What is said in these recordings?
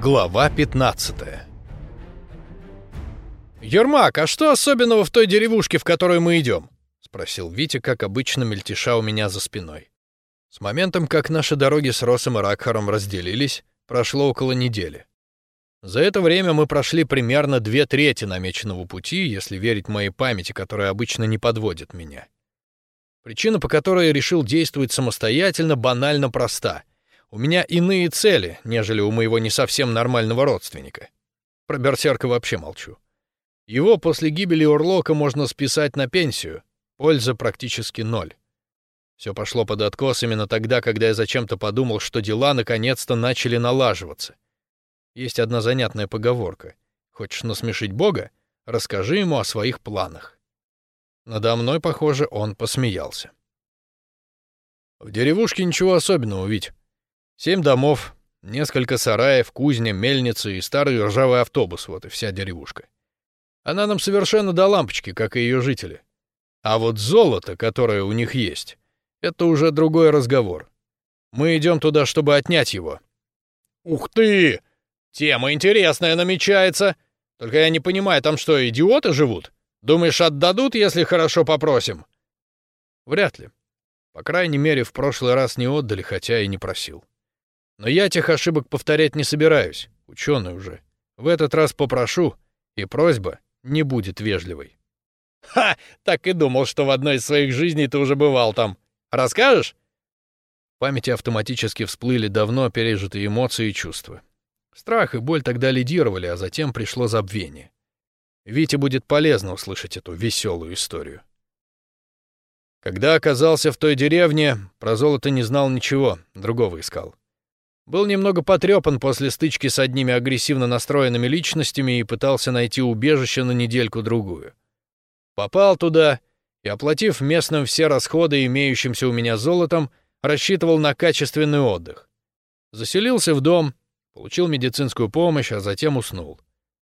Глава 15 «Ермак, а что особенного в той деревушке, в которую мы идем?» — спросил Витя, как обычно мельтеша у меня за спиной. С моментом, как наши дороги с Росом и Ракхаром разделились, прошло около недели. За это время мы прошли примерно две трети намеченного пути, если верить моей памяти, которая обычно не подводит меня. Причина, по которой я решил действовать самостоятельно, банально проста — у меня иные цели, нежели у моего не совсем нормального родственника. Про берсерка вообще молчу. Его после гибели Урлока можно списать на пенсию. Польза практически ноль. Все пошло под откос именно тогда, когда я зачем-то подумал, что дела наконец-то начали налаживаться. Есть одна занятная поговорка. Хочешь насмешить Бога? Расскажи ему о своих планах. Надо мной, похоже, он посмеялся. В деревушке ничего особенного, ведь. Семь домов, несколько сараев, кузня, мельница и старый ржавый автобус, вот и вся деревушка. Она нам совершенно до лампочки, как и ее жители. А вот золото, которое у них есть, это уже другой разговор. Мы идем туда, чтобы отнять его. Ух ты! Тема интересная намечается. Только я не понимаю, там что, идиоты живут? Думаешь, отдадут, если хорошо попросим? Вряд ли. По крайней мере, в прошлый раз не отдали, хотя и не просил. Но я этих ошибок повторять не собираюсь, ученый уже. В этот раз попрошу, и просьба не будет вежливой. Ха, так и думал, что в одной из своих жизней ты уже бывал там. Расскажешь? В памяти автоматически всплыли давно пережитые эмоции и чувства. Страх и боль тогда лидировали, а затем пришло забвение. Вите будет полезно услышать эту веселую историю. Когда оказался в той деревне, про золото не знал ничего, другого искал. Был немного потрепан после стычки с одними агрессивно настроенными личностями и пытался найти убежище на недельку-другую. Попал туда и, оплатив местным все расходы, имеющимся у меня золотом, рассчитывал на качественный отдых. Заселился в дом, получил медицинскую помощь, а затем уснул.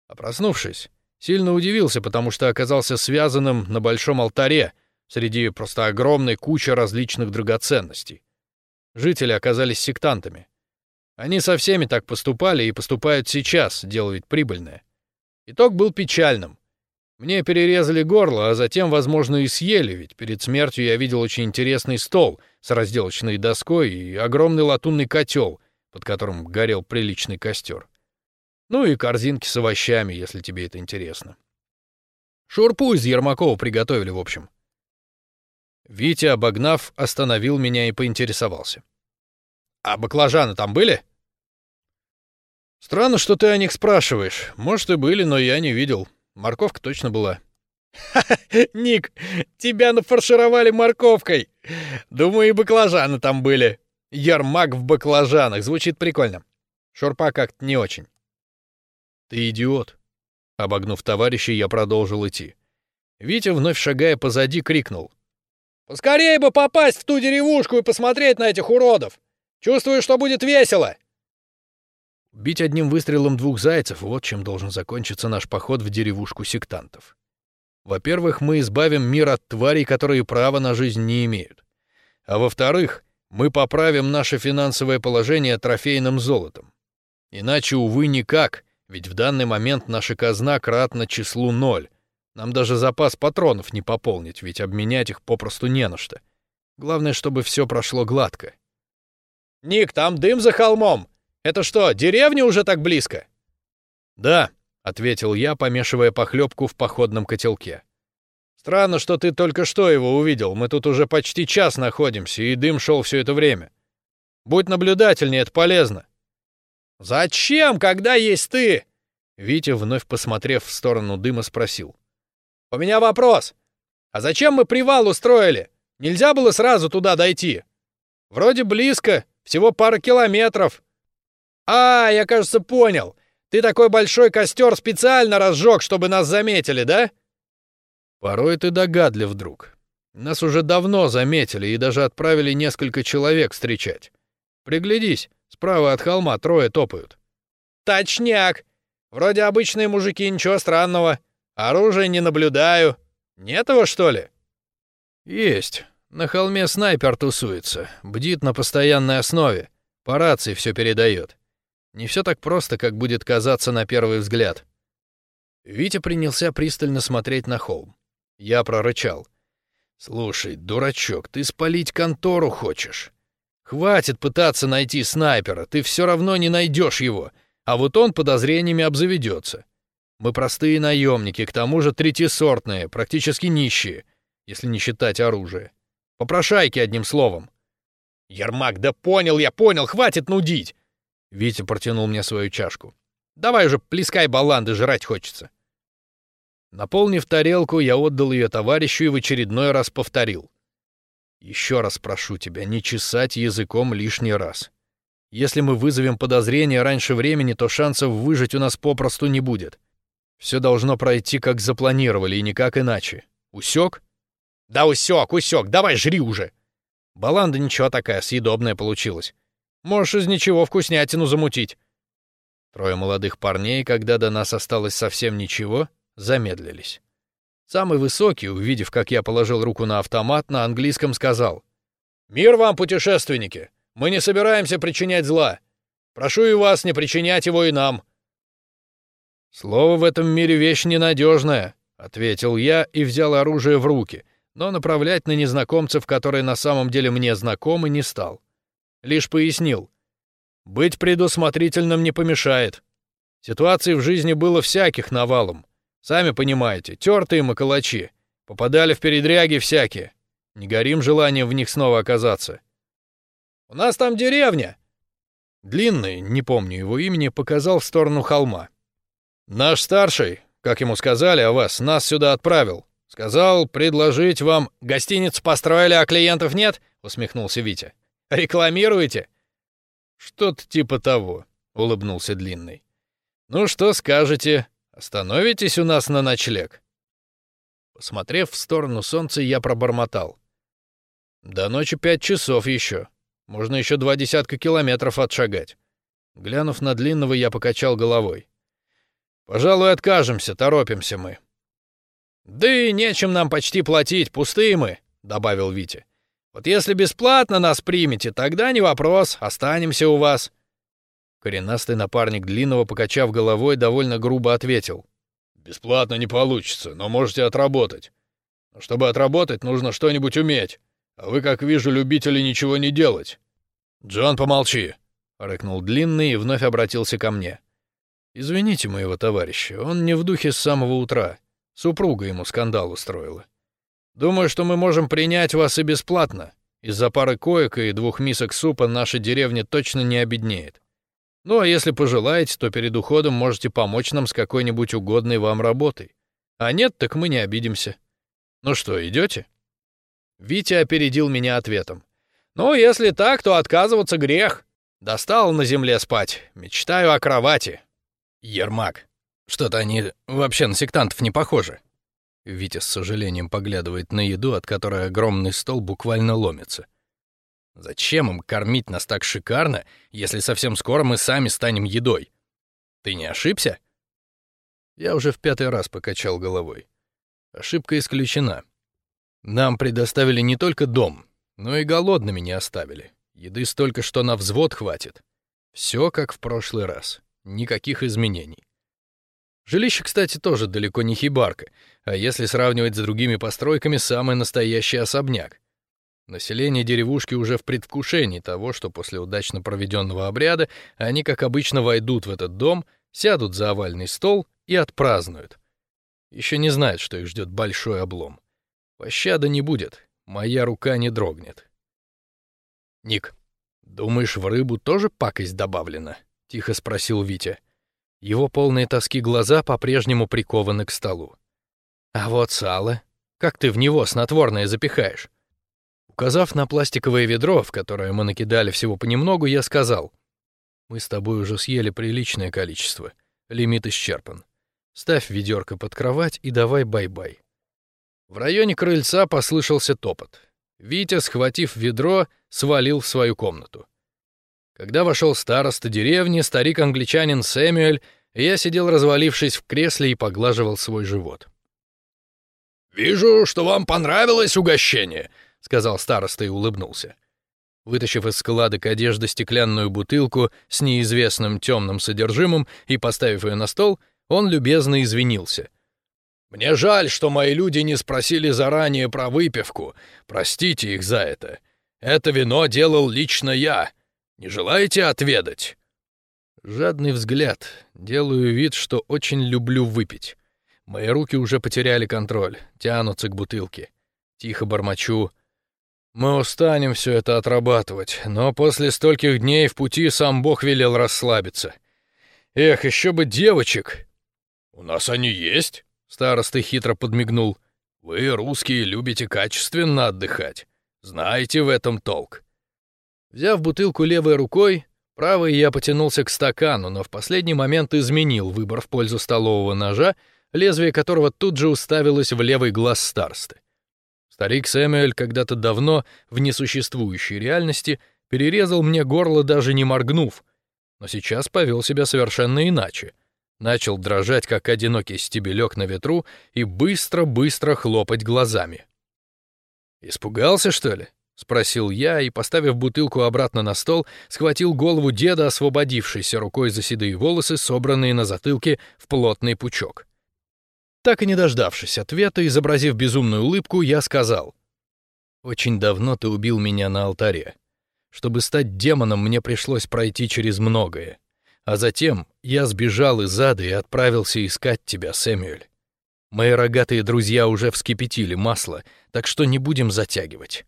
А проснувшись, сильно удивился, потому что оказался связанным на большом алтаре среди просто огромной кучи различных драгоценностей. Жители оказались сектантами — они со всеми так поступали и поступают сейчас, дело ведь прибыльное. Итог был печальным. Мне перерезали горло, а затем, возможно, и съели, ведь перед смертью я видел очень интересный стол с разделочной доской и огромный латунный котел, под которым горел приличный костер. Ну и корзинки с овощами, если тебе это интересно. Шурпу из Ермакова приготовили, в общем. Витя, обогнав, остановил меня и поинтересовался. А баклажаны там были? Странно, что ты о них спрашиваешь. Может, и были, но я не видел. Морковка точно была. Ник, тебя нафаршировали морковкой. Думаю, и баклажаны там были. Ярмак в баклажанах. Звучит прикольно. Шурпа как-то не очень. Ты идиот. Обогнув товарища, я продолжил идти. Витя, вновь шагая позади, крикнул. «Поскорее бы попасть в ту деревушку и посмотреть на этих уродов! Чувствую, что будет весело!» Бить одним выстрелом двух зайцев — вот чем должен закончиться наш поход в деревушку сектантов. Во-первых, мы избавим мир от тварей, которые права на жизнь не имеют. А во-вторых, мы поправим наше финансовое положение трофейным золотом. Иначе, увы, никак, ведь в данный момент наша казна кратна числу ноль. Нам даже запас патронов не пополнить, ведь обменять их попросту не на что. Главное, чтобы все прошло гладко. «Ник, там дым за холмом! Это что, деревня уже так близко?» «Да», — ответил я, помешивая похлебку в походном котелке. «Странно, что ты только что его увидел. Мы тут уже почти час находимся, и дым шел все это время. Будь наблюдательнее, это полезно». «Зачем, когда есть ты?» Витя, вновь посмотрев в сторону дыма, спросил. «У меня вопрос. А зачем мы привал устроили? Нельзя было сразу туда дойти? Вроде близко, всего пара километров. А, я, кажется, понял. Ты такой большой костер специально разжег, чтобы нас заметили, да? Порой ты догадлив, друг. Нас уже давно заметили и даже отправили несколько человек встречать. Приглядись, справа от холма трое топают. Точняк. Вроде обычные мужики, ничего странного. Оружия не наблюдаю. Нет его, что ли? Есть. На холме снайпер тусуется, бдит на постоянной основе, по рации все передает. Не все так просто, как будет казаться на первый взгляд. Витя принялся пристально смотреть на холм. Я прорычал. «Слушай, дурачок, ты спалить контору хочешь? Хватит пытаться найти снайпера, ты все равно не найдешь его, а вот он подозрениями обзаведется. Мы простые наемники, к тому же третьесортные, практически нищие, если не считать оружие. Попрошайки, одним словом. «Ермак, да понял я, понял, хватит нудить!» Витя протянул мне свою чашку. «Давай уже плескай баланды, жрать хочется». Наполнив тарелку, я отдал ее товарищу и в очередной раз повторил. «Еще раз прошу тебя, не чесать языком лишний раз. Если мы вызовем подозрение раньше времени, то шансов выжить у нас попросту не будет. Все должно пройти, как запланировали, и никак иначе. Усек?» «Да усек, усек, давай жри уже!» Баланда ничего такая, съедобная получилась. Можешь из ничего вкуснятину замутить. Трое молодых парней, когда до нас осталось совсем ничего, замедлились. Самый высокий, увидев, как я положил руку на автомат, на английском сказал. «Мир вам, путешественники! Мы не собираемся причинять зла. Прошу и вас не причинять его и нам». «Слово в этом мире вещь ненадежная», — ответил я и взял оружие в руки, но направлять на незнакомцев, которые на самом деле мне знакомы, не стал. Лишь пояснил. «Быть предусмотрительным не помешает. Ситуаций в жизни было всяких навалом. Сами понимаете, тертые маколачи. Попадали в передряги всякие. Не горим желанием в них снова оказаться. «У нас там деревня!» Длинный, не помню его имени, показал в сторону холма. «Наш старший, как ему сказали о вас, нас сюда отправил. Сказал предложить вам... Гостиницу построили, а клиентов нет?» — усмехнулся Витя. «Рекламируете?» «Что-то типа того», — улыбнулся Длинный. «Ну что скажете? Остановитесь у нас на ночлег?» Посмотрев в сторону солнца, я пробормотал. «До ночи пять часов еще. Можно еще два десятка километров отшагать». Глянув на Длинного, я покачал головой. «Пожалуй, откажемся, торопимся мы». «Да и нечем нам почти платить, пустые мы», — добавил Витя. «Вот если бесплатно нас примете, тогда не вопрос, останемся у вас». Коренастый напарник Длинного, покачав головой, довольно грубо ответил. «Бесплатно не получится, но можете отработать. Но чтобы отработать, нужно что-нибудь уметь. А вы, как вижу, любители ничего не делать. Джон, помолчи!» — рыкнул Длинный и вновь обратился ко мне. «Извините моего товарища, он не в духе с самого утра. Супруга ему скандал устроила. Думаю, что мы можем принять вас и бесплатно. Из-за пары коек и двух мисок супа наша деревня точно не обеднеет. Ну а если пожелаете, то перед уходом можете помочь нам с какой-нибудь угодной вам работой. А нет, так мы не обидимся. Ну что, идете? Витя опередил меня ответом. Ну, если так, то отказываться грех. Достал на земле спать. Мечтаю о кровати. Ермак. Что-то они вообще на сектантов не похожи. Витя с сожалением поглядывает на еду, от которой огромный стол буквально ломится. Зачем им кормить нас так шикарно, если совсем скоро мы сами станем едой? Ты не ошибся? Я уже в пятый раз покачал головой. Ошибка исключена. Нам предоставили не только дом, но и голодными не оставили. Еды столько, что на взвод хватит. Все как в прошлый раз. Никаких изменений. Жилище, кстати, тоже далеко не хибарка, а если сравнивать с другими постройками, самый настоящий особняк. Население деревушки уже в предвкушении того, что после удачно проведенного обряда они, как обычно, войдут в этот дом, сядут за овальный стол и отпразднуют. Еще не знают, что их ждет большой облом. Пощады не будет, моя рука не дрогнет. «Ник, думаешь, в рыбу тоже пакость добавлена?» — тихо спросил Витя. Его полные тоски глаза по-прежнему прикованы к столу. «А вот сало. Как ты в него снотворное запихаешь?» Указав на пластиковое ведро, в которое мы накидали всего понемногу, я сказал. «Мы с тобой уже съели приличное количество. Лимит исчерпан. Ставь ведерко под кровать и давай бай-бай». В районе крыльца послышался топот. Витя, схватив ведро, свалил в свою комнату. Когда вошел староста деревни, старик-англичанин Сэмюэль, я сидел развалившись в кресле и поглаживал свой живот. «Вижу, что вам понравилось угощение», — сказал староста и улыбнулся. Вытащив из складок одежды стеклянную бутылку с неизвестным темным содержимым и поставив ее на стол, он любезно извинился. «Мне жаль, что мои люди не спросили заранее про выпивку. Простите их за это. Это вино делал лично я. Не желаете отведать?» Жадный взгляд. Делаю вид, что очень люблю выпить. Мои руки уже потеряли контроль, тянутся к бутылке. Тихо бормочу. Мы устанем все это отрабатывать, но после стольких дней в пути сам Бог велел расслабиться. Эх, еще бы девочек. У нас они есть? Староста хитро подмигнул. Вы, русские, любите качественно отдыхать. Знаете в этом толк. Взяв бутылку левой рукой, Правый я потянулся к стакану, но в последний момент изменил выбор в пользу столового ножа, лезвие которого тут же уставилось в левый глаз старсты. Старик Сэмюэль когда-то давно, в несуществующей реальности, перерезал мне горло, даже не моргнув, но сейчас повел себя совершенно иначе. Начал дрожать, как одинокий стебелек на ветру, и быстро-быстро хлопать глазами. Испугался, что ли? — спросил я и, поставив бутылку обратно на стол, схватил голову деда, освободившейся рукой за седые волосы, собранные на затылке в плотный пучок. Так и не дождавшись ответа, изобразив безумную улыбку, я сказал. «Очень давно ты убил меня на алтаре. Чтобы стать демоном, мне пришлось пройти через многое. А затем я сбежал из ада и отправился искать тебя, Сэмюэль. Мои рогатые друзья уже вскипятили масло, так что не будем затягивать».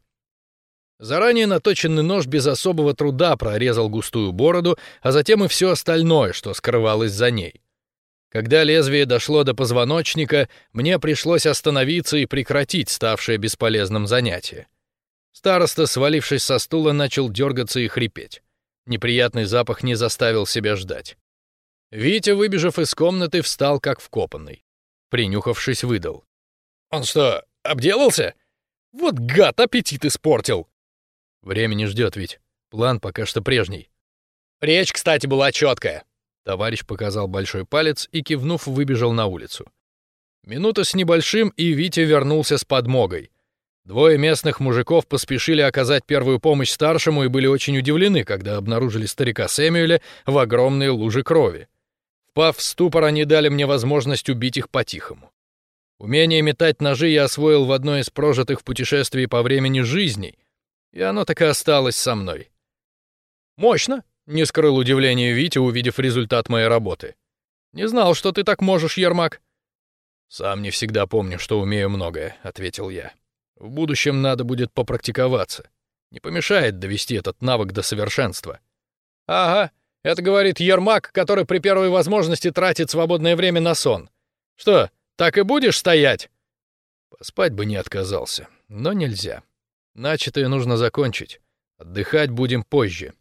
Заранее наточенный нож без особого труда прорезал густую бороду, а затем и все остальное, что скрывалось за ней. Когда лезвие дошло до позвоночника, мне пришлось остановиться и прекратить ставшее бесполезным занятие. Староста, свалившись со стула, начал дергаться и хрипеть. Неприятный запах не заставил себя ждать. Витя, выбежав из комнаты, встал как вкопанный. Принюхавшись, выдал. «Он что, обделался? Вот гад, аппетит испортил!» Время не ждет ведь. План пока что прежний. Речь, кстати, была четкая. Товарищ показал большой палец и, кивнув, выбежал на улицу. Минута с небольшим, и Витя вернулся с подмогой. Двое местных мужиков поспешили оказать первую помощь старшему и были очень удивлены, когда обнаружили старика Сэмюэля в огромной луже крови. Впав в ступор, они дали мне возможность убить их по-тихому. Умение метать ножи я освоил в одной из прожитых в путешествии по времени жизней, и оно так и осталось со мной. Мощно, не скрыл удивление Витя, увидев результат моей работы. Не знал, что ты так можешь, Ермак. Сам не всегда помню, что умею многое, ответил я. В будущем надо будет попрактиковаться. Не помешает довести этот навык до совершенства. Ага, это говорит Ермак, который при первой возможности тратит свободное время на сон. Что, так и будешь стоять? Поспать бы не отказался, но нельзя. Начатое нужно закончить. Отдыхать будем позже.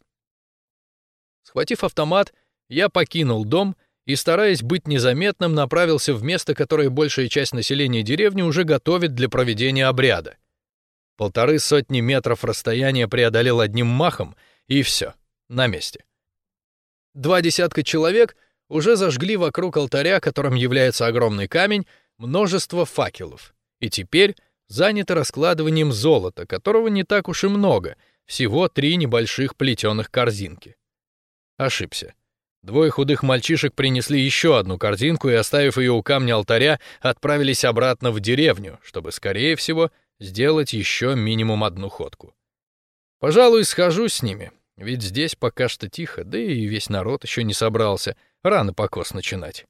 Схватив автомат, я покинул дом и, стараясь быть незаметным, направился в место, которое большая часть населения деревни уже готовит для проведения обряда. Полторы сотни метров расстояния преодолел одним махом, и все, на месте. Два десятка человек уже зажгли вокруг алтаря, которым является огромный камень, множество факелов. И теперь заняты раскладыванием золота, которого не так уж и много, всего три небольших плетеных корзинки. Ошибся. Двое худых мальчишек принесли еще одну корзинку и, оставив ее у камня алтаря, отправились обратно в деревню, чтобы, скорее всего, сделать еще минимум одну ходку. Пожалуй, схожу с ними, ведь здесь пока что тихо, да и весь народ еще не собрался, рано покос начинать.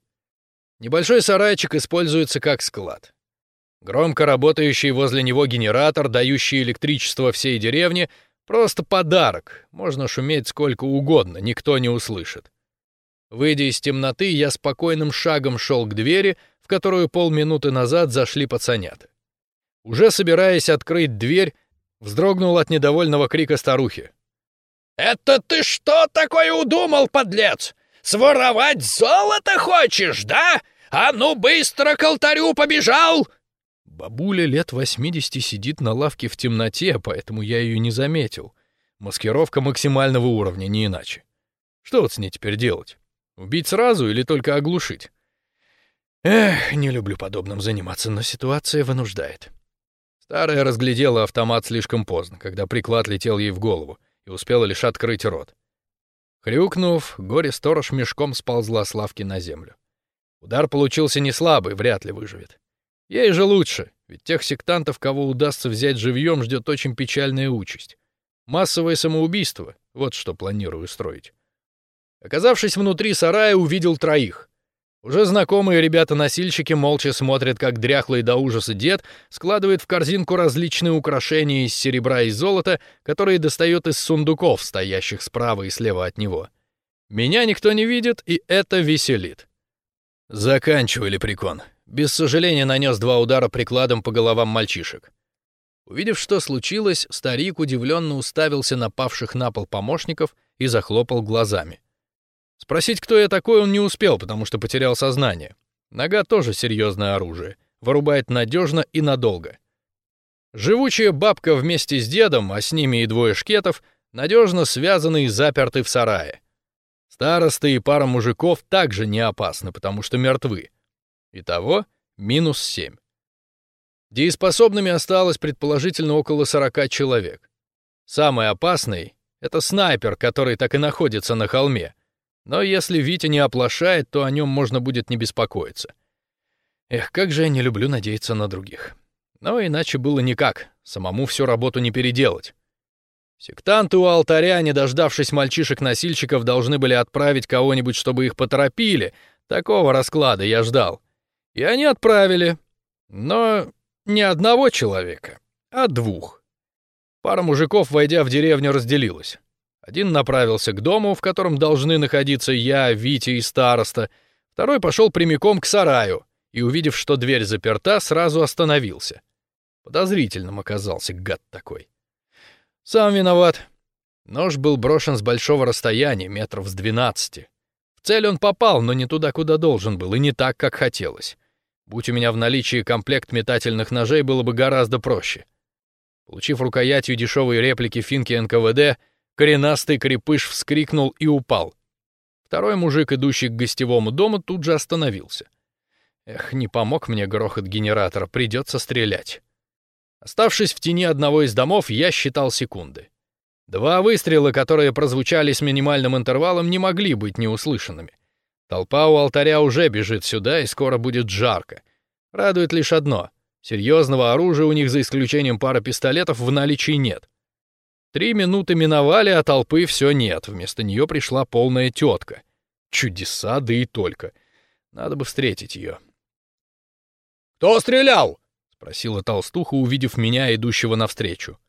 Небольшой сарайчик используется как склад. Громко работающий возле него генератор, дающий электричество всей деревне, просто подарок. Можно шуметь сколько угодно, никто не услышит. Выйдя из темноты, я спокойным шагом шел к двери, в которую полминуты назад зашли пацанята. Уже собираясь открыть дверь, вздрогнул от недовольного крика старухи. «Это ты что такое удумал, подлец? Своровать золото хочешь, да? А ну быстро к алтарю побежал!» Бабуля лет 80 сидит на лавке в темноте, поэтому я ее не заметил. Маскировка максимального уровня, не иначе. Что вот с ней теперь делать? Убить сразу или только оглушить? Эх, не люблю подобным заниматься, но ситуация вынуждает. Старая разглядела автомат слишком поздно, когда приклад летел ей в голову, и успела лишь открыть рот. Хрюкнув, горе-сторож мешком сползла с лавки на землю. Удар получился не слабый, вряд ли выживет. Ей же лучше, ведь тех сектантов, кого удастся взять живьем, ждет очень печальная участь. Массовое самоубийство — вот что планирую строить. Оказавшись внутри сарая, увидел троих. Уже знакомые ребята-носильщики молча смотрят, как дряхлый до ужаса дед складывает в корзинку различные украшения из серебра и золота, которые достает из сундуков, стоящих справа и слева от него. Меня никто не видит, и это веселит. Заканчивали прикон. Без сожаления нанес два удара прикладом по головам мальчишек. Увидев, что случилось, старик удивленно уставился на павших на пол помощников и захлопал глазами. Спросить, кто я такой, он не успел, потому что потерял сознание. Нога тоже серьезное оружие, вырубает надежно и надолго. Живучая бабка вместе с дедом, а с ними и двое шкетов, надежно связаны и заперты в сарае. Старосты и пара мужиков также не опасны, потому что мертвы. Итого минус семь. Дееспособными осталось предположительно около 40 человек. Самый опасный — это снайпер, который так и находится на холме. Но если Витя не оплошает, то о нем можно будет не беспокоиться. Эх, как же я не люблю надеяться на других. Но иначе было никак, самому всю работу не переделать. Сектанты у алтаря, не дождавшись мальчишек-носильщиков, должны были отправить кого-нибудь, чтобы их поторопили. Такого расклада я ждал. И они отправили. Но не одного человека, а двух. Пара мужиков, войдя в деревню, разделилась. Один направился к дому, в котором должны находиться я, Витя и староста. Второй пошел прямиком к сараю и, увидев, что дверь заперта, сразу остановился. Подозрительным оказался гад такой. Сам виноват. Нож был брошен с большого расстояния, метров с двенадцати. В цель он попал, но не туда, куда должен был, и не так, как хотелось. Будь у меня в наличии комплект метательных ножей, было бы гораздо проще. Получив рукоятью дешевые реплики финки НКВД, коренастый крепыш вскрикнул и упал. Второй мужик, идущий к гостевому дому, тут же остановился. Эх, не помог мне грохот генератора, придется стрелять. Оставшись в тени одного из домов, я считал секунды. Два выстрела, которые прозвучали с минимальным интервалом, не могли быть неуслышанными. Толпа у алтаря уже бежит сюда, и скоро будет жарко. Радует лишь одно — серьезного оружия у них за исключением пары пистолетов в наличии нет. Три минуты миновали, а толпы все нет, вместо нее пришла полная тетка. Чудеса, да и только. Надо бы встретить ее. «Кто стрелял?» — спросила толстуха, увидев меня, идущего навстречу.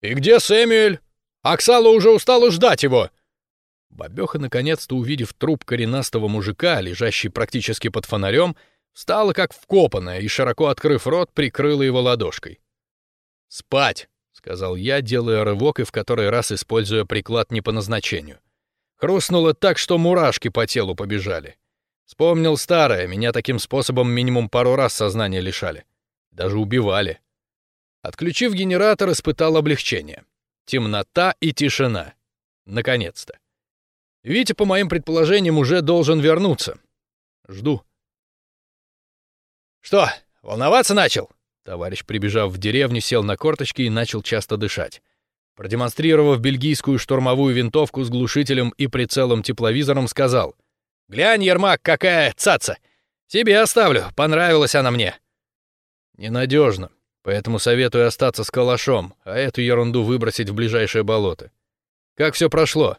«И где Сэмюэль? Оксала уже устала ждать его!» Бабёха, наконец-то увидев труп коренастого мужика, лежащий практически под фонарем, встала как вкопанная и, широко открыв рот, прикрыла его ладошкой. «Спать!» — сказал я, делая рывок и в который раз используя приклад не по назначению. Хрустнуло так, что мурашки по телу побежали. Вспомнил старое, меня таким способом минимум пару раз сознания лишали. Даже убивали. Отключив генератор, испытал облегчение. Темнота и тишина. Наконец-то. Витя, по моим предположениям, уже должен вернуться. Жду. «Что, волноваться начал?» Товарищ, прибежав в деревню, сел на корточки и начал часто дышать. Продемонстрировав бельгийскую штурмовую винтовку с глушителем и прицелом-тепловизором, сказал. «Глянь, Ермак, какая цаца! Себе оставлю, понравилась она мне!» «Ненадежно, поэтому советую остаться с калашом, а эту ерунду выбросить в ближайшее болото. Как все прошло?»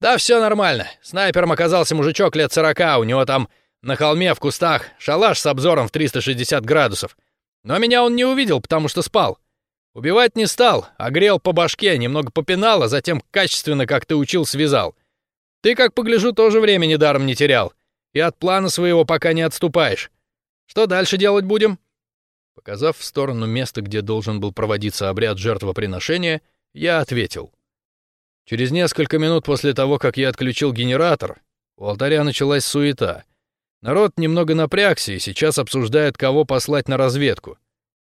«Да все нормально. Снайпером оказался мужичок лет сорока, у него там на холме в кустах шалаш с обзором в 360 градусов. Но меня он не увидел, потому что спал. Убивать не стал, огрел по башке, немного попинал, а затем качественно, как ты учил, связал. Ты, как погляжу, тоже времени даром не терял. И от плана своего пока не отступаешь. Что дальше делать будем?» Показав в сторону места, где должен был проводиться обряд жертвоприношения, я ответил. Через несколько минут после того, как я отключил генератор, у алтаря началась суета. Народ немного напрягся и сейчас обсуждает, кого послать на разведку.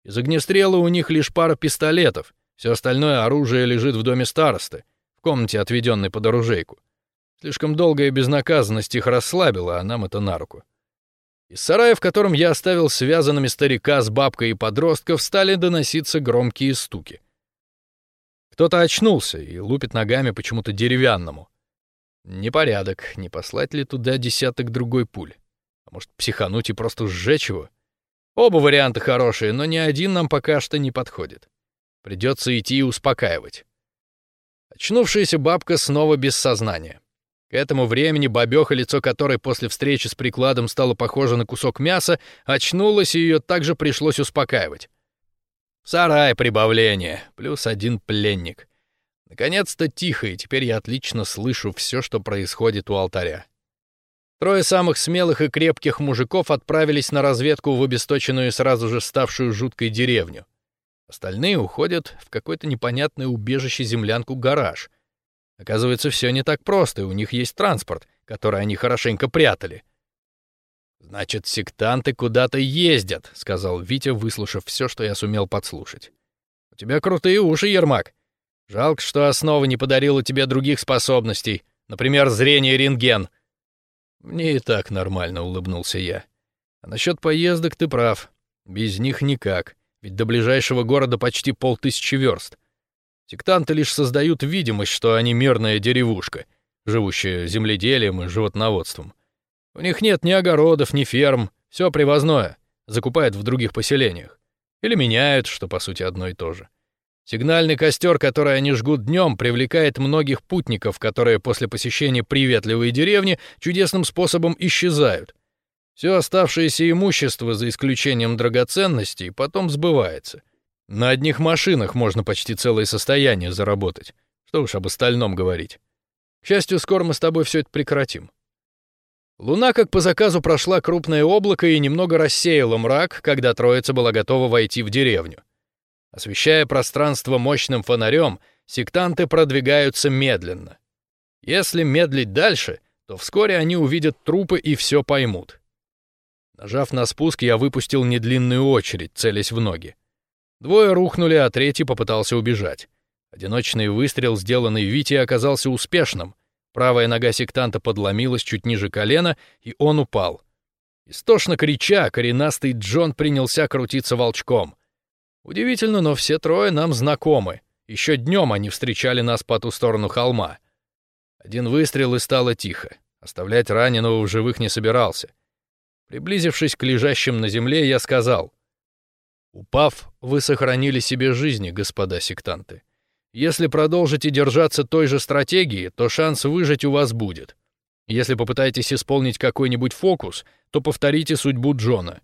Из огнестрела у них лишь пара пистолетов, все остальное оружие лежит в доме старосты, в комнате, отведенной под оружейку. Слишком долгая безнаказанность их расслабила, а нам это на руку. Из сарая, в котором я оставил связанными старика с бабкой и подростков, стали доноситься громкие стуки. Кто-то очнулся и лупит ногами почему-то деревянному. Непорядок, не послать ли туда десяток другой пуль? А может, психануть и просто сжечь его? Оба варианта хорошие, но ни один нам пока что не подходит. Придется идти и успокаивать. Очнувшаяся бабка снова без сознания. К этому времени бабёха, лицо которой после встречи с прикладом стало похоже на кусок мяса, очнулась, и ее также пришлось успокаивать. Сарай прибавление, плюс один пленник. Наконец-то тихо, и теперь я отлично слышу все, что происходит у алтаря. Трое самых смелых и крепких мужиков отправились на разведку в обесточенную и сразу же ставшую жуткой деревню. Остальные уходят в какое-то непонятное убежище-землянку-гараж. Оказывается, все не так просто, и у них есть транспорт, который они хорошенько прятали. «Значит, сектанты куда-то ездят», — сказал Витя, выслушав все, что я сумел подслушать. «У тебя крутые уши, Ермак. Жалко, что основа не подарила тебе других способностей, например, зрение рентген». «Мне и так нормально», — улыбнулся я. «А насчет поездок ты прав. Без них никак, ведь до ближайшего города почти полтысячи верст. Сектанты лишь создают видимость, что они мирная деревушка, живущая земледелием и животноводством. У них нет ни огородов, ни ферм, все привозное, закупают в других поселениях. Или меняют, что по сути одно и то же. Сигнальный костер, который они жгут днем, привлекает многих путников, которые после посещения приветливой деревни чудесным способом исчезают. Все оставшееся имущество, за исключением драгоценностей, потом сбывается. На одних машинах можно почти целое состояние заработать. Что уж об остальном говорить. К счастью, скоро мы с тобой все это прекратим. Луна, как по заказу, прошла крупное облако и немного рассеяла мрак, когда троица была готова войти в деревню. Освещая пространство мощным фонарем, сектанты продвигаются медленно. Если медлить дальше, то вскоре они увидят трупы и все поймут. Нажав на спуск, я выпустил недлинную очередь, целясь в ноги. Двое рухнули, а третий попытался убежать. Одиночный выстрел, сделанный Вити, оказался успешным — Правая нога сектанта подломилась чуть ниже колена, и он упал. Истошно крича, коренастый Джон принялся крутиться волчком. Удивительно, но все трое нам знакомы. Еще днем они встречали нас по ту сторону холма. Один выстрел и стало тихо. Оставлять раненого в живых не собирался. Приблизившись к лежащим на земле, я сказал. «Упав, вы сохранили себе жизни, господа сектанты. Если продолжите держаться той же стратегии, то шанс выжить у вас будет. Если попытаетесь исполнить какой-нибудь фокус, то повторите судьбу Джона.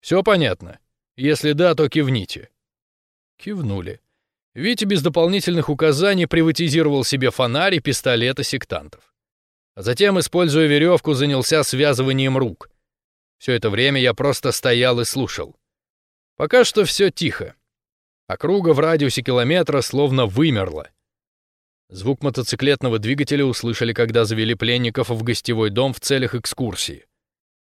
Все понятно? Если да, то кивните». Кивнули. Витя без дополнительных указаний приватизировал себе фонарь и пистолеты сектантов. А затем, используя веревку, занялся связыванием рук. Все это время я просто стоял и слушал. Пока что все тихо. Округа в радиусе километра словно вымерла. Звук мотоциклетного двигателя услышали, когда завели пленников в гостевой дом в целях экскурсии.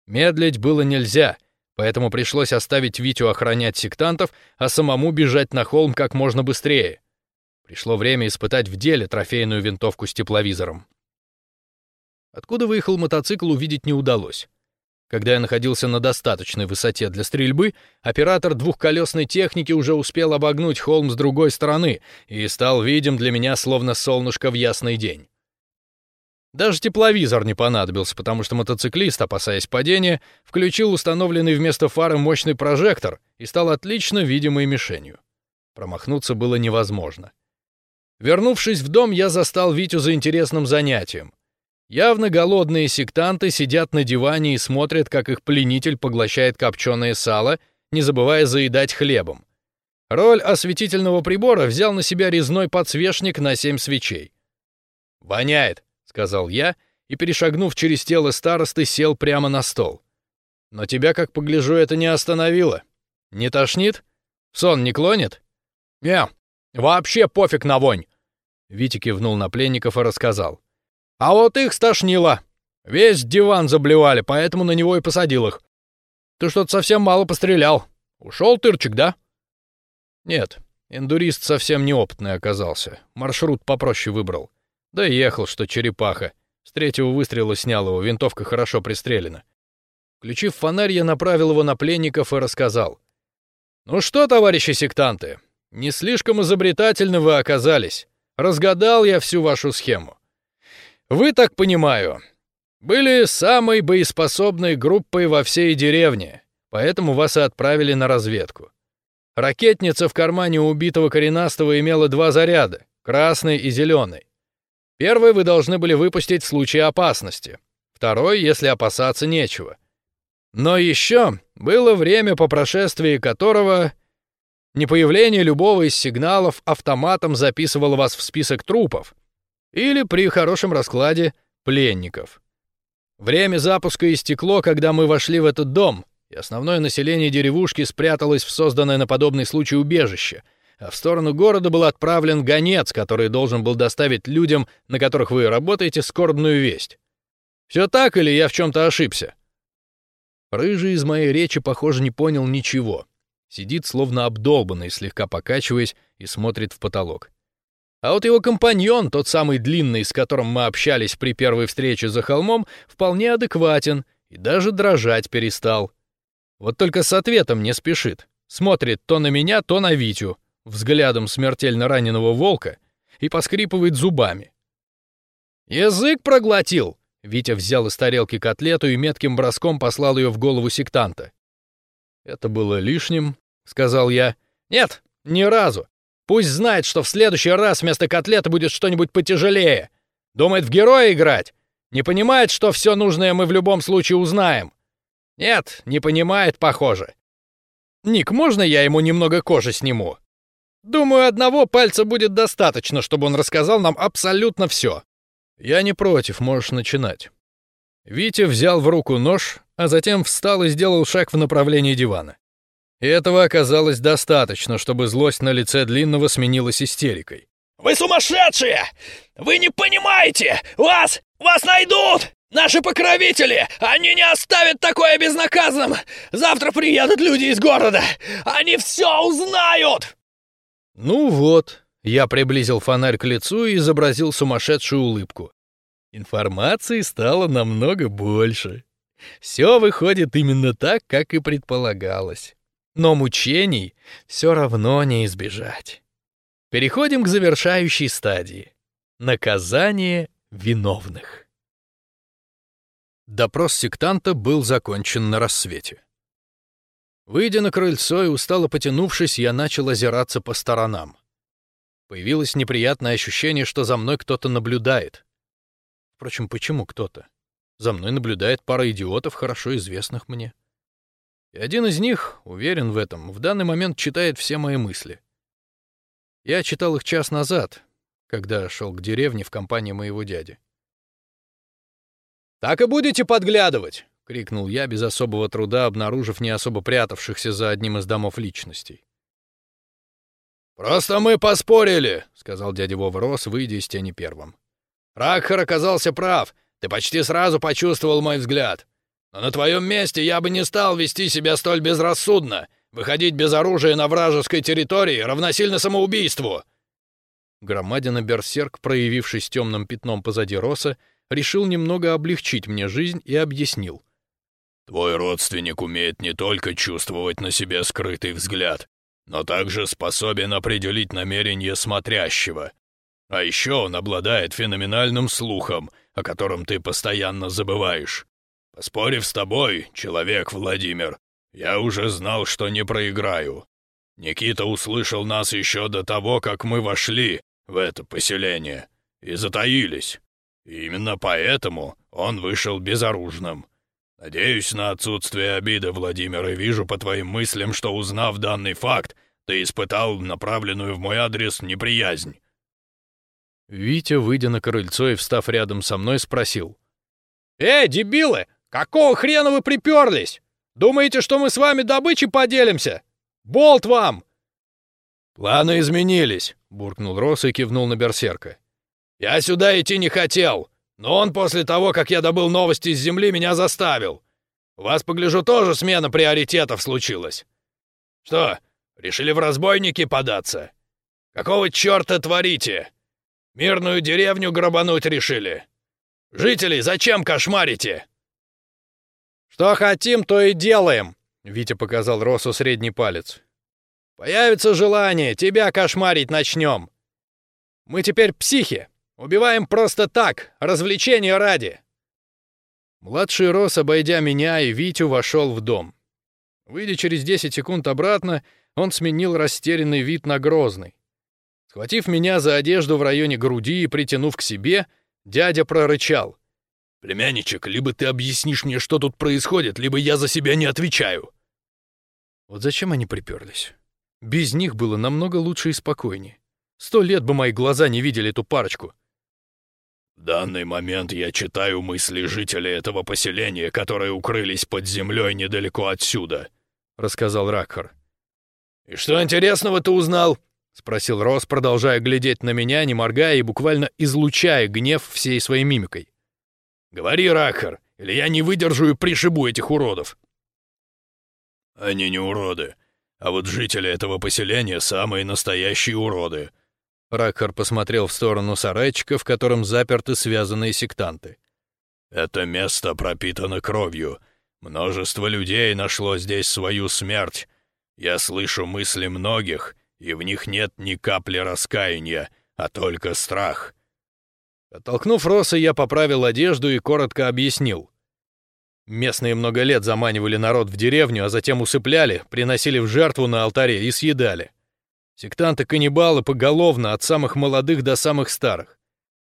Медлить было нельзя, поэтому пришлось оставить Витю охранять сектантов, а самому бежать на холм как можно быстрее. Пришло время испытать в деле трофейную винтовку с тепловизором. Откуда выехал мотоцикл, увидеть не удалось. Когда я находился на достаточной высоте для стрельбы, оператор двухколесной техники уже успел обогнуть холм с другой стороны и стал видим для меня словно солнышко в ясный день. Даже тепловизор не понадобился, потому что мотоциклист, опасаясь падения, включил установленный вместо фары мощный прожектор и стал отлично видимой мишенью. Промахнуться было невозможно. Вернувшись в дом, я застал Витю за интересным занятием — Явно голодные сектанты сидят на диване и смотрят, как их пленитель поглощает копченое сало, не забывая заедать хлебом. Роль осветительного прибора взял на себя резной подсвечник на семь свечей. «Воняет», — сказал я, и, перешагнув через тело старосты, сел прямо на стол. «Но тебя, как погляжу, это не остановило. Не тошнит? Сон не клонит?» «Не, вообще пофиг на вонь!» Витя кивнул на пленников и рассказал. А вот их стошнило. Весь диван заблевали, поэтому на него и посадил их. Ты что-то совсем мало пострелял. Ушел тырчик, да? Нет, эндурист совсем неопытный оказался. Маршрут попроще выбрал. Да и ехал, что черепаха. С третьего выстрела снял его, винтовка хорошо пристрелена. Включив фонарь, я направил его на пленников и рассказал. «Ну что, товарищи сектанты, не слишком изобретательны вы оказались. Разгадал я всю вашу схему. Вы, так понимаю, были самой боеспособной группой во всей деревне, поэтому вас и отправили на разведку. Ракетница в кармане убитого коренастого имела два заряда — красный и зеленый. Первый вы должны были выпустить в случае опасности, второй, если опасаться нечего. Но еще было время, по прошествии которого непоявление любого из сигналов автоматом записывало вас в список трупов или, при хорошем раскладе, пленников. Время запуска истекло, когда мы вошли в этот дом, и основное население деревушки спряталось в созданное на подобный случай убежище, а в сторону города был отправлен гонец, который должен был доставить людям, на которых вы работаете, скорбную весть. Все так или я в чем-то ошибся? Рыжий из моей речи, похоже, не понял ничего. Сидит, словно обдолбанный, слегка покачиваясь, и смотрит в потолок. А вот его компаньон, тот самый длинный, с которым мы общались при первой встрече за холмом, вполне адекватен и даже дрожать перестал. Вот только с ответом не спешит. Смотрит то на меня, то на Витю, взглядом смертельно раненого волка, и поскрипывает зубами. «Язык проглотил!» Витя взял из тарелки котлету и метким броском послал ее в голову сектанта. «Это было лишним», — сказал я. «Нет, ни разу. Пусть знает, что в следующий раз вместо котлеты будет что-нибудь потяжелее. Думает в героя играть. Не понимает, что все нужное мы в любом случае узнаем. Нет, не понимает, похоже. Ник, можно я ему немного кожи сниму? Думаю, одного пальца будет достаточно, чтобы он рассказал нам абсолютно все. Я не против, можешь начинать. Витя взял в руку нож, а затем встал и сделал шаг в направлении дивана. И этого оказалось достаточно, чтобы злость на лице Длинного сменилась истерикой. «Вы сумасшедшие! Вы не понимаете! Вас... вас найдут! Наши покровители! Они не оставят такое безнаказанным! Завтра приедут люди из города! Они все узнают!» «Ну вот», — я приблизил фонарь к лицу и изобразил сумасшедшую улыбку. Информации стало намного больше. Все выходит именно так, как и предполагалось. Но мучений все равно не избежать. Переходим к завершающей стадии. Наказание виновных. Допрос сектанта был закончен на рассвете. Выйдя на крыльцо и устало потянувшись, я начал озираться по сторонам. Появилось неприятное ощущение, что за мной кто-то наблюдает. Впрочем, почему кто-то? За мной наблюдает пара идиотов, хорошо известных мне. И один из них, уверен в этом, в данный момент читает все мои мысли. Я читал их час назад, когда шел к деревне в компании моего дяди. «Так и будете подглядывать!» — крикнул я без особого труда, обнаружив не особо прятавшихся за одним из домов личностей. «Просто мы поспорили», — сказал дядя Вова Рос, выйдя из тени первым. «Ракхар оказался прав. Ты почти сразу почувствовал мой взгляд. Но на твоем месте я бы не стал вести себя столь безрассудно. Выходить без оружия на вражеской территории равносильно самоубийству». Громадина Берсерк, проявившись темным пятном позади Роса, решил немного облегчить мне жизнь и объяснил. «Твой родственник умеет не только чувствовать на себе скрытый взгляд, но также способен определить намерение смотрящего. А еще он обладает феноменальным слухом, о котором ты постоянно забываешь. Поспорив с тобой, человек Владимир, я уже знал, что не проиграю. Никита услышал нас еще до того, как мы вошли в это поселение, и затаились. И именно поэтому он вышел безоружным. Надеюсь на отсутствие обиды, Владимир, и вижу по твоим мыслям, что, узнав данный факт, ты испытал направленную в мой адрес неприязнь. Витя, выйдя на крыльцо и встав рядом со мной, спросил. «Эй, дебилы, какого хрена вы приперлись? Думаете, что мы с вами добычей поделимся? Болт вам!» «Планы изменились», — буркнул Рос и кивнул на берсерка. «Я сюда идти не хотел, но он после того, как я добыл новости из земли, меня заставил. У вас, погляжу, тоже смена приоритетов случилась. Что, решили в разбойники податься? Какого черта творите? Мирную деревню грабануть решили? Жителей зачем кошмарите?» «Что хотим, то и делаем», — Витя показал Росу средний палец. Появится желание, тебя кошмарить начнем. Мы теперь психи. Убиваем просто так, развлечения ради. Младший Рос, обойдя меня и Витю, вошел в дом. Выйдя через 10 секунд обратно, он сменил растерянный вид на грозный. Схватив меня за одежду в районе груди и притянув к себе, дядя прорычал. «Племянничек, либо ты объяснишь мне, что тут происходит, либо я за себя не отвечаю». Вот зачем они приперлись? Без них было намного лучше и спокойнее. Сто лет бы мои глаза не видели эту парочку. В данный момент я читаю мысли жителей этого поселения, которые укрылись под землей недалеко отсюда, рассказал Ракхар. И что интересного ты узнал? спросил Рос, продолжая глядеть на меня, не моргая и буквально излучая гнев всей своей мимикой. Говори, Ракхар, или я не выдержу и пришибу этих уродов. Они не уроды, а вот жители этого поселения самые настоящие уроды. Ракхар посмотрел в сторону сарайчика, в котором заперты связанные сектанты. «Это место пропитано кровью. Множество людей нашло здесь свою смерть. Я слышу мысли многих, и в них нет ни капли раскаяния, а только страх». Оттолкнув Роса, я поправил одежду и коротко объяснил. Местные много лет заманивали народ в деревню, а затем усыпляли, приносили в жертву на алтаре и съедали. Сектанты-каннибалы поголовно, от самых молодых до самых старых.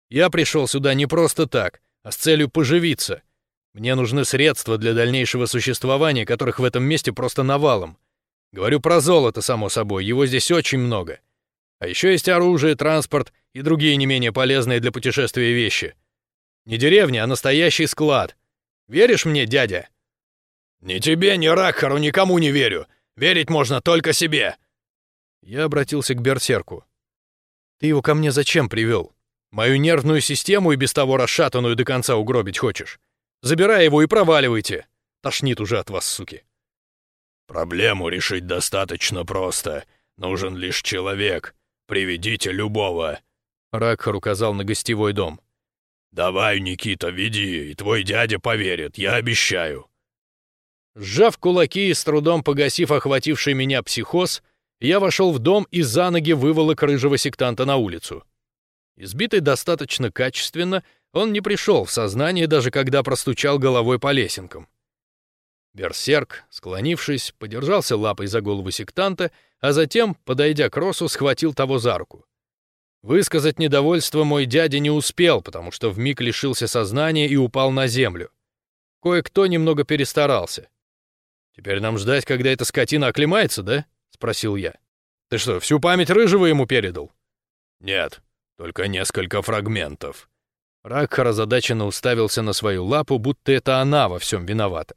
Я пришел сюда не просто так, а с целью поживиться. Мне нужны средства для дальнейшего существования, которых в этом месте просто навалом. Говорю про золото, само собой, его здесь очень много. А еще есть оружие, транспорт и другие не менее полезные для путешествия вещи. Не деревня, а настоящий склад. Веришь мне, дядя? Ни тебе, ни Ракхару никому не верю. Верить можно только себе. Я обратился к берсерку. «Ты его ко мне зачем привел? Мою нервную систему и без того расшатанную до конца угробить хочешь? Забирай его и проваливайте. Тошнит уже от вас, суки». «Проблему решить достаточно просто. Нужен лишь человек. Приведите любого». Ракхар указал на гостевой дом. «Давай, Никита, веди, и твой дядя поверит, я обещаю». Сжав кулаки и с трудом погасив охвативший меня психоз, я вошел в дом и за ноги выволок рыжего сектанта на улицу. Избитый достаточно качественно, он не пришел в сознание, даже когда простучал головой по лесенкам. Берсерк, склонившись, подержался лапой за голову сектанта, а затем, подойдя к Росу, схватил того за руку. Высказать недовольство мой дядя не успел, потому что вмиг лишился сознания и упал на землю. Кое-кто немного перестарался. Теперь нам ждать, когда эта скотина оклемается, да? — спросил я. «Ты что, всю память Рыжего ему передал?» «Нет, только несколько фрагментов». Ракхар озадаченно уставился на свою лапу, будто это она во всем виновата.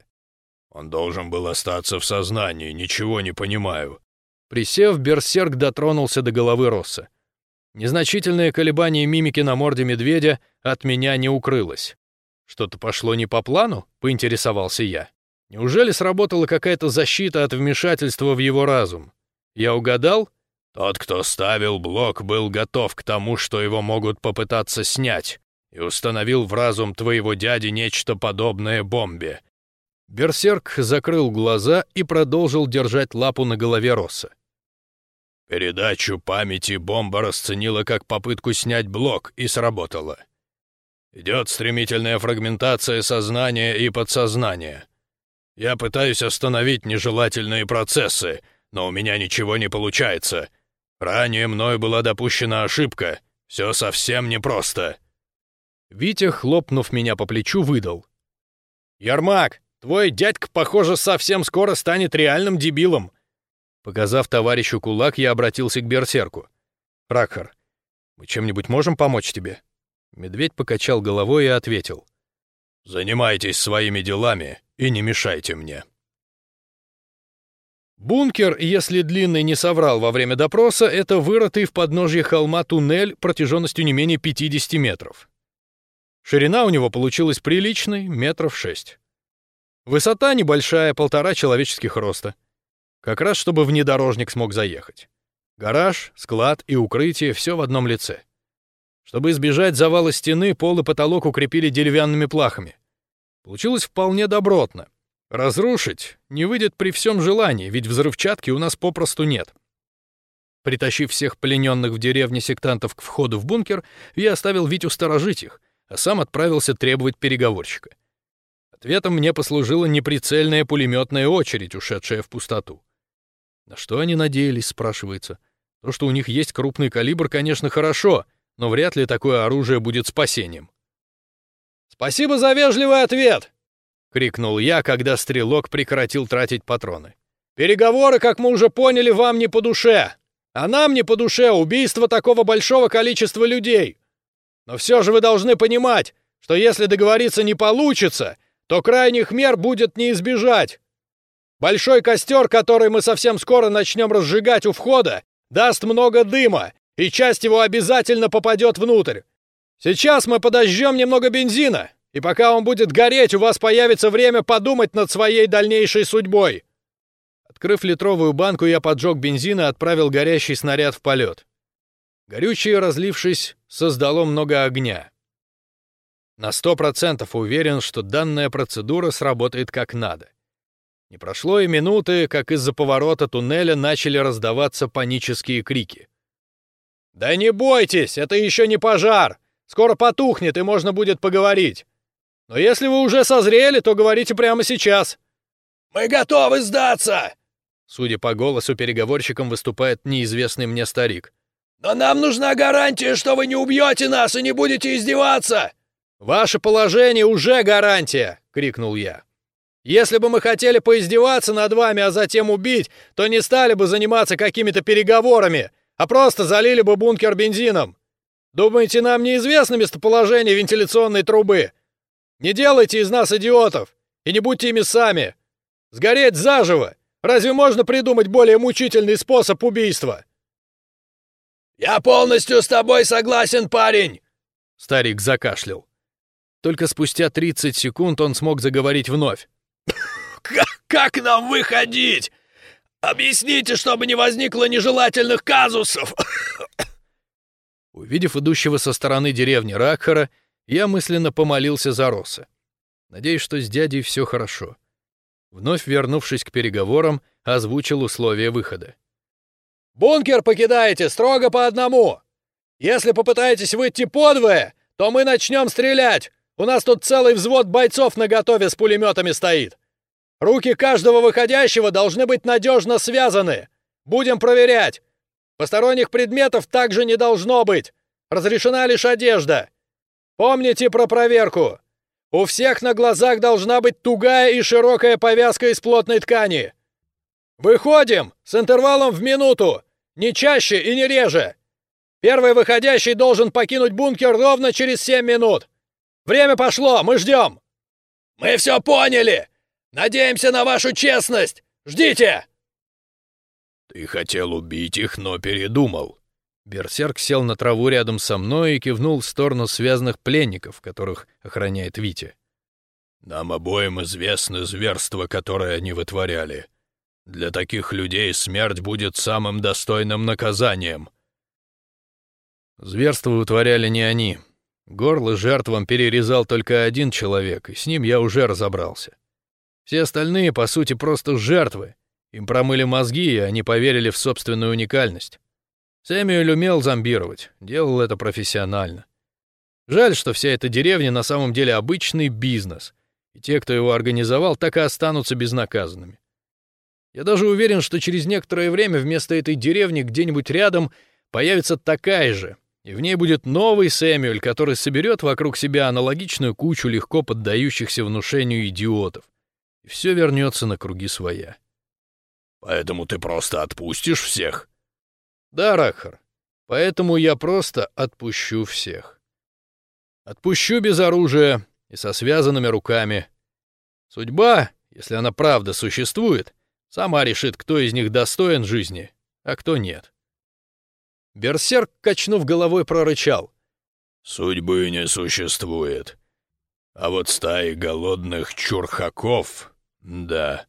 «Он должен был остаться в сознании, ничего не понимаю». Присев, берсерк дотронулся до головы Росса. Незначительное колебание мимики на морде медведя от меня не укрылось. «Что-то пошло не по плану?» — поинтересовался я. Неужели сработала какая-то защита от вмешательства в его разум? Я угадал? Тот, кто ставил блок, был готов к тому, что его могут попытаться снять, и установил в разум твоего дяди нечто подобное бомбе. Берсерк закрыл глаза и продолжил держать лапу на голове Росса. Передачу памяти бомба расценила как попытку снять блок и сработала. Идет стремительная фрагментация сознания и подсознания. Я пытаюсь остановить нежелательные процессы, но у меня ничего не получается. Ранее мной была допущена ошибка. Все совсем непросто». Витя, хлопнув меня по плечу, выдал. «Ярмак, твой дядька, похоже, совсем скоро станет реальным дебилом». Показав товарищу кулак, я обратился к берсерку. «Ракхар, мы чем-нибудь можем помочь тебе?» Медведь покачал головой и ответил. «Занимайтесь своими делами и не мешайте мне». Бункер, если Длинный не соврал во время допроса, это вырытый в подножье холма туннель протяженностью не менее 50 метров. Ширина у него получилась приличной, метров шесть. Высота небольшая, полтора человеческих роста. Как раз, чтобы внедорожник смог заехать. Гараж, склад и укрытие — все в одном лице. Чтобы избежать завала стены, пол и потолок укрепили деревянными плахами. Получилось вполне добротно. Разрушить не выйдет при всем желании, ведь взрывчатки у нас попросту нет. Притащив всех плененных в деревне сектантов к входу в бункер, я оставил Витю сторожить их, а сам отправился требовать переговорщика. Ответом мне послужила неприцельная пулеметная очередь, ушедшая в пустоту. На что они надеялись, спрашивается. То, что у них есть крупный калибр, конечно, хорошо, но вряд ли такое оружие будет спасением. «Спасибо за вежливый ответ!» — крикнул я, когда стрелок прекратил тратить патроны. «Переговоры, как мы уже поняли, вам не по душе, а нам не по душе убийство такого большого количества людей. Но все же вы должны понимать, что если договориться не получится, то крайних мер будет не избежать. Большой костер, который мы совсем скоро начнем разжигать у входа, даст много дыма, и часть его обязательно попадет внутрь. Сейчас мы подожжем немного бензина, и пока он будет гореть, у вас появится время подумать над своей дальнейшей судьбой. Открыв литровую банку, я поджег бензин и отправил горящий снаряд в полет. Горючее, разлившись, создало много огня. На сто процентов уверен, что данная процедура сработает как надо. Не прошло и минуты, как из-за поворота туннеля начали раздаваться панические крики. «Да не бойтесь, это еще не пожар! Скоро потухнет, и можно будет поговорить. Но если вы уже созрели, то говорите прямо сейчас». «Мы готовы сдаться!» Судя по голосу, переговорщиком выступает неизвестный мне старик. «Но нам нужна гарантия, что вы не убьете нас и не будете издеваться!» «Ваше положение уже гарантия!» — крикнул я. «Если бы мы хотели поиздеваться над вами, а затем убить, то не стали бы заниматься какими-то переговорами, а просто залили бы бункер бензином. Думаете, нам неизвестно местоположение вентиляционной трубы? Не делайте из нас идиотов и не будьте ими сами. Сгореть заживо. Разве можно придумать более мучительный способ убийства? Я полностью с тобой согласен, парень, старик закашлял. Только спустя 30 секунд он смог заговорить вновь. Как, нам выходить? Объясните, чтобы не возникло нежелательных казусов. Увидев идущего со стороны деревни Ракхара, я мысленно помолился за Роса. Надеюсь, что с дядей все хорошо. Вновь вернувшись к переговорам, озвучил условия выхода. «Бункер покидаете строго по одному. Если попытаетесь выйти подвое, то мы начнем стрелять. У нас тут целый взвод бойцов наготове с пулеметами стоит. Руки каждого выходящего должны быть надежно связаны. Будем проверять. Посторонних предметов также не должно быть. Разрешена лишь одежда. Помните про проверку. У всех на глазах должна быть тугая и широкая повязка из плотной ткани. Выходим с интервалом в минуту, не чаще и не реже. Первый выходящий должен покинуть бункер ровно через семь минут. Время пошло, мы ждем. Мы все поняли. Надеемся на вашу честность. Ждите. «Ты хотел убить их, но передумал». Берсерк сел на траву рядом со мной и кивнул в сторону связанных пленников, которых охраняет Витя. «Нам обоим известно зверство, которое они вытворяли. Для таких людей смерть будет самым достойным наказанием». Зверство вытворяли не они. Горло жертвам перерезал только один человек, и с ним я уже разобрался. Все остальные, по сути, просто жертвы, им промыли мозги, и они поверили в собственную уникальность. Сэмюэль умел зомбировать, делал это профессионально. Жаль, что вся эта деревня на самом деле обычный бизнес, и те, кто его организовал, так и останутся безнаказанными. Я даже уверен, что через некоторое время вместо этой деревни где-нибудь рядом появится такая же, и в ней будет новый Сэмюэль, который соберет вокруг себя аналогичную кучу легко поддающихся внушению идиотов, и все вернется на круги своя. Поэтому ты просто отпустишь всех? Да, Рахар. Поэтому я просто отпущу всех. Отпущу без оружия и со связанными руками. Судьба, если она правда существует, сама решит, кто из них достоин жизни, а кто нет. Берсерк, качнув головой, прорычал. «Судьбы не существует. А вот стаи голодных чурхаков, да,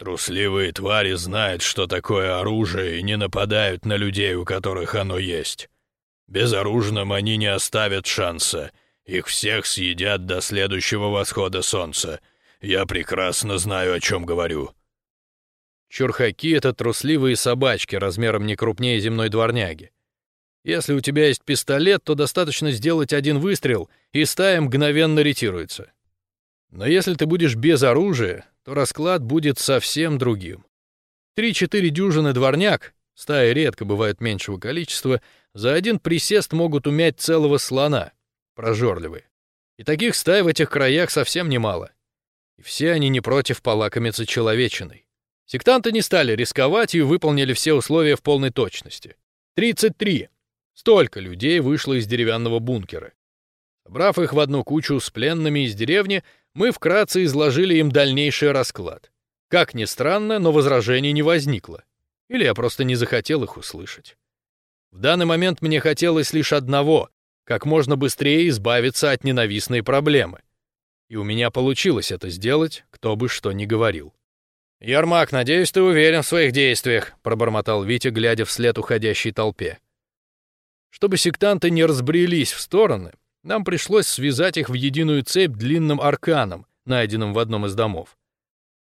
Трусливые твари знают, что такое оружие, и не нападают на людей, у которых оно есть. Безоружным они не оставят шанса. Их всех съедят до следующего восхода солнца. Я прекрасно знаю, о чем говорю». Чурхаки — это трусливые собачки размером не крупнее земной дворняги. Если у тебя есть пистолет, то достаточно сделать один выстрел, и стая мгновенно ретируется. Но если ты будешь без оружия, то расклад будет совсем другим. Три-четыре дюжины дворняк, стаи редко бывают меньшего количества, за один присест могут умять целого слона, прожорливые. И таких стай в этих краях совсем немало. И все они не против полакомиться человечиной. Сектанты не стали рисковать и выполнили все условия в полной точности. 33. Столько людей вышло из деревянного бункера. Собрав их в одну кучу с пленными из деревни, мы вкратце изложили им дальнейший расклад. Как ни странно, но возражений не возникло. Или я просто не захотел их услышать. В данный момент мне хотелось лишь одного — как можно быстрее избавиться от ненавистной проблемы. И у меня получилось это сделать, кто бы что ни говорил. «Ермак, надеюсь, ты уверен в своих действиях», — пробормотал Витя, глядя вслед уходящей толпе. Чтобы сектанты не разбрелись в стороны, нам пришлось связать их в единую цепь длинным арканом, найденным в одном из домов.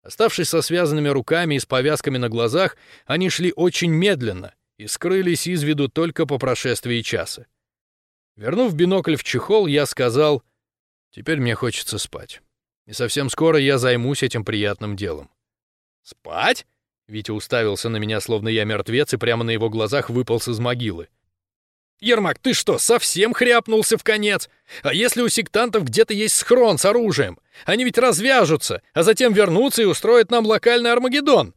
Оставшись со связанными руками и с повязками на глазах, они шли очень медленно и скрылись из виду только по прошествии часа. Вернув бинокль в чехол, я сказал, «Теперь мне хочется спать. И совсем скоро я займусь этим приятным делом». «Спать?» Витя уставился на меня, словно я мертвец, и прямо на его глазах выполз из могилы. «Ермак, ты что, совсем хряпнулся в конец? А если у сектантов где-то есть схрон с оружием? Они ведь развяжутся, а затем вернутся и устроят нам локальный Армагеддон!»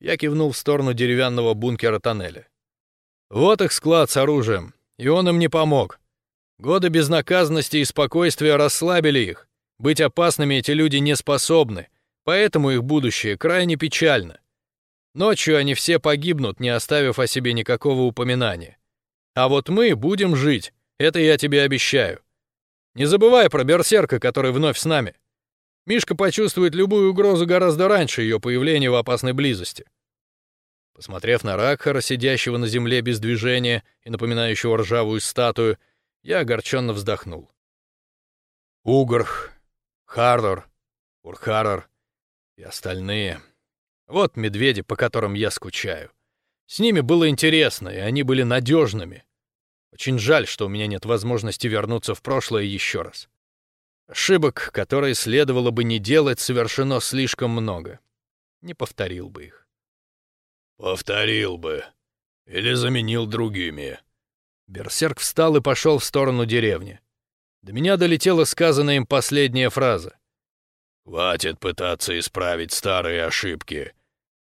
Я кивнул в сторону деревянного бункера тоннеля. «Вот их склад с оружием, и он им не помог. Годы безнаказанности и спокойствия расслабили их. Быть опасными эти люди не способны, поэтому их будущее крайне печально. Ночью они все погибнут, не оставив о себе никакого упоминания. А вот мы будем жить, это я тебе обещаю. Не забывай про берсерка, который вновь с нами. Мишка почувствует любую угрозу гораздо раньше ее появления в опасной близости. Посмотрев на Ракхара, сидящего на земле без движения и напоминающего ржавую статую, я огорченно вздохнул. Угрх, Хардор, Урхарор и остальные. Вот медведи, по которым я скучаю. С ними было интересно, и они были надежными. Очень жаль, что у меня нет возможности вернуться в прошлое еще раз. Ошибок, которые следовало бы не делать, совершено слишком много. Не повторил бы их. «Повторил бы. Или заменил другими». Берсерк встал и пошел в сторону деревни. До меня долетела сказанная им последняя фраза. «Хватит пытаться исправить старые ошибки.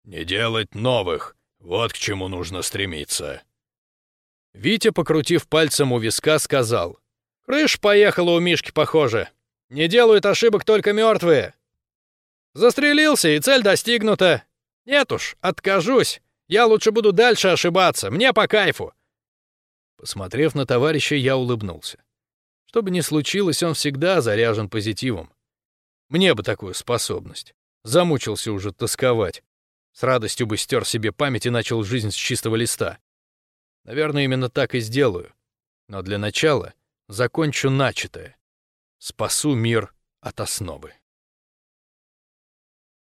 Не делать новых. Вот к чему нужно стремиться». Витя, покрутив пальцем у виска, сказал. «Крыш поехала у Мишки, похоже. Не делают ошибок только мертвые. Застрелился, и цель достигнута. Нет уж, откажусь. Я лучше буду дальше ошибаться. Мне по кайфу». Посмотрев на товарища, я улыбнулся. Что бы ни случилось, он всегда заряжен позитивом. Мне бы такую способность. Замучился уже тосковать. С радостью бы стер себе память и начал жизнь с чистого листа. Наверное, именно так и сделаю. Но для начала закончу начатое. Спасу мир от основы.